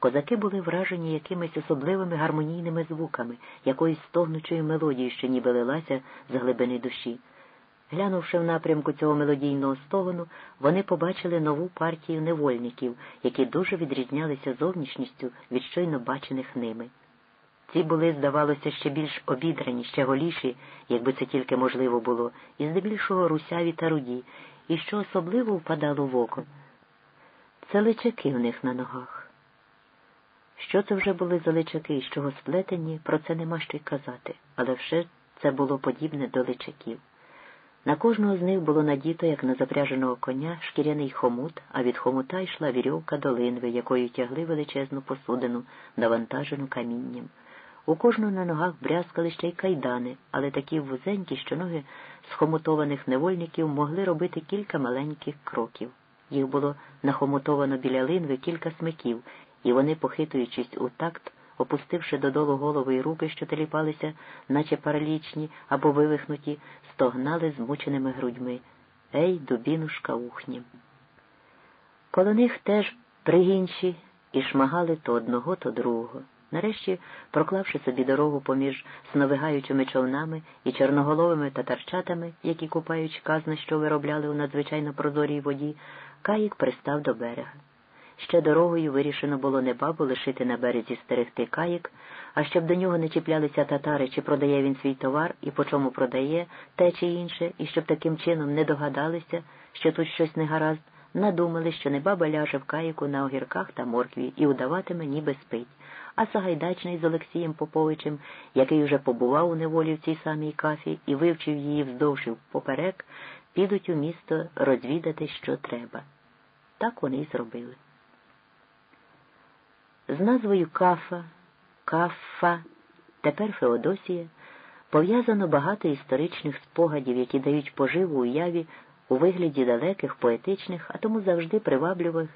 Козаки були вражені якимись особливими гармонійними звуками, якоюсь стогнучою мелодією, що ніби лилася з глибини душі. Глянувши в напрямку цього мелодійного стогону, вони побачили нову партію невольників, які дуже відрізнялися зовнішністю від щойно бачених ними. Ці були, здавалося, ще більш обідрані, ще голіші, якби це тільки можливо було, і здебільшого русяві та руді, і що особливо впадало в око. Це личаки в них на ногах. Що це вже були за личаки з чого сплетені, про це нема що й казати, але все це було подібне до личаків. На кожного з них було надіто, як на запряженого коня, шкіряний хомут, а від хомута йшла вірьовка до линви, якою тягли величезну посудину, навантажену камінням. У кожного на ногах брязкали ще й кайдани, але такі вузенькі, що ноги схомутованих невольників могли робити кілька маленьких кроків. Їх було нахомутовано біля линви кілька смиків, і вони, похитуючись у такт, опустивши додолу голови і руки, що теліпалися, наче паралічні або вивихнуті, стогнали змученими грудьми. Ей, дубінушка ухнім. Коло них теж пригінші і шмагали то одного, то другого. Нарешті, проклавши собі дорогу поміж сновигаючими човнами і чорноголовими татарчатами, які купають казна, що виробляли у надзвичайно прозорій воді, каїк пристав до берега. Ще дорогою вирішено було не бабу лишити на березі стерегти каїк, а щоб до нього не чіплялися татари, чи продає він свій товар і по чому продає те чи інше, і щоб таким чином не догадалися, що тут щось не гаразд, надумали, що не баба ляже в каїку на огірках та моркві і удаватиме, ніби спить. А Сагайдачний з Олексієм Поповичем, який уже побував у неволі в цій самій кафі і вивчив її вздовж і поперек, підуть у місто розвідати, що треба. Так вони й зробили. З назвою Кафа, Кафа, тепер Феодосія, пов'язано багато історичних спогадів, які дають поживу уяві у вигляді далеких, поетичних, а тому завжди привабливих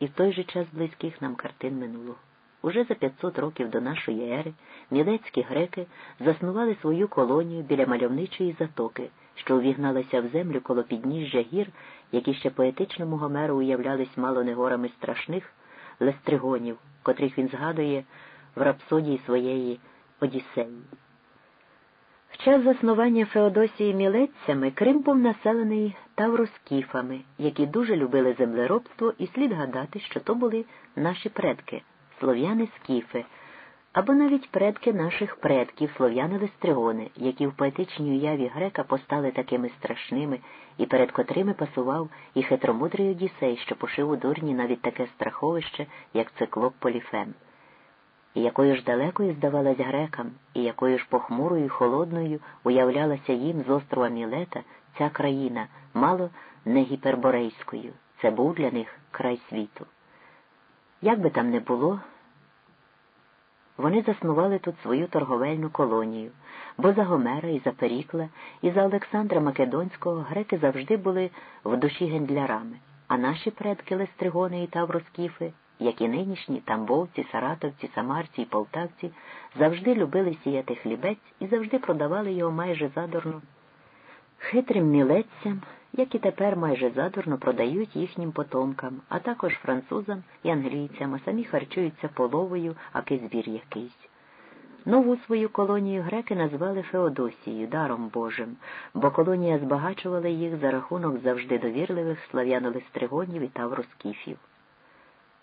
і в той же час близьких нам картин минулого. Уже за 500 років до нашої ери мілецькі греки заснували свою колонію біля мальовничої затоки, що увігналася в землю коло підніжжя гір, які ще поетичному Гомеру уявлялись мало не горами страшних лестригонів, котрих він згадує в рапсодії своєї Одіссеї. В час заснування Феодосії мілецями Крим був населений тавроскіфами, які дуже любили землеробство, і слід гадати, що то були наші предки, слов'яни скіфи, або навіть предки наших предків, слов'яни листригони, які в поетичній уяві грека постали такими страшними і перед котрими пасував і хитромудрий Одіссей, що пошив у дурні навіть таке страховище, як циклоп Поліфем. І якою ж далекою здавалась грекам, і якою ж похмурою і холодною уявлялася їм з острова Мілета ця країна, мало не гіперборейською. Це був для них край світу. Як би там не було, вони заснували тут свою торговельну колонію, бо за Гомера і за Перікла, і за Олександра Македонського греки завжди були в душі гендлярами, а наші предки Лестригони і Тавроскіфи, як і нинішні тамбовці, саратовці, самарці і полтавці, завжди любили сіяти хлібець і завжди продавали його майже задорно. Хитрим мілецям, як і тепер майже задурно продають їхнім потомкам, а також французам і англійцям, а самі харчуються половою, аки звір якийсь. Нову свою колонію греки назвали Феодосією, даром Божим, бо колонія збагачувала їх за рахунок завжди довірливих слав'яно-листригонів і тавроскіфів.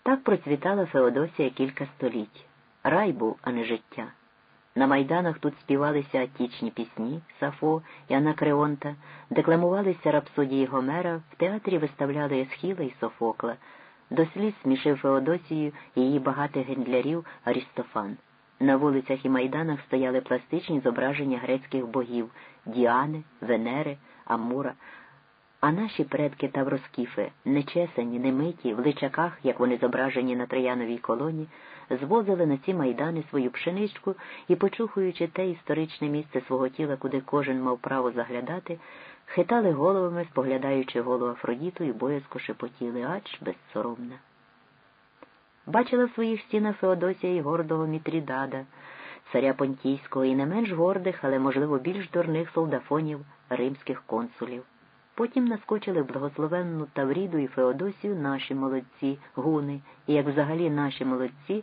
Так процвітала Феодосія кілька століть. Рай був, а не життя. На майданах тут співалися античні пісні Сафо і Анакреонта, декламувалися рапсодії Гомера, в театрі виставляли Есхіла і Софокла. До сліз смішив Феодосію і її багатих гендлярів Арістофан. На вулицях і майданах стояли пластичні зображення грецьких богів Діани, Венери, Амура. А наші предки Тавроскіфи, нечесані, немиті, в личаках, як вони зображені на Трояновій колоні, звозили на ці майдани свою пшеничку і, почухуючи те історичне місце свого тіла, куди кожен мав право заглядати, хитали головами, споглядаючи голову Афродіту і боязко шепотіли, ач безсоромна. Бачила в своїх стінах Феодосія і гордого Мітрідада, царя Понтійського і не менш гордих, але, можливо, більш дурних солдафонів римських консулів. Потім наскочили в благословенну Тавріду і Феодосію наші молодці, гуни, і як взагалі наші молодці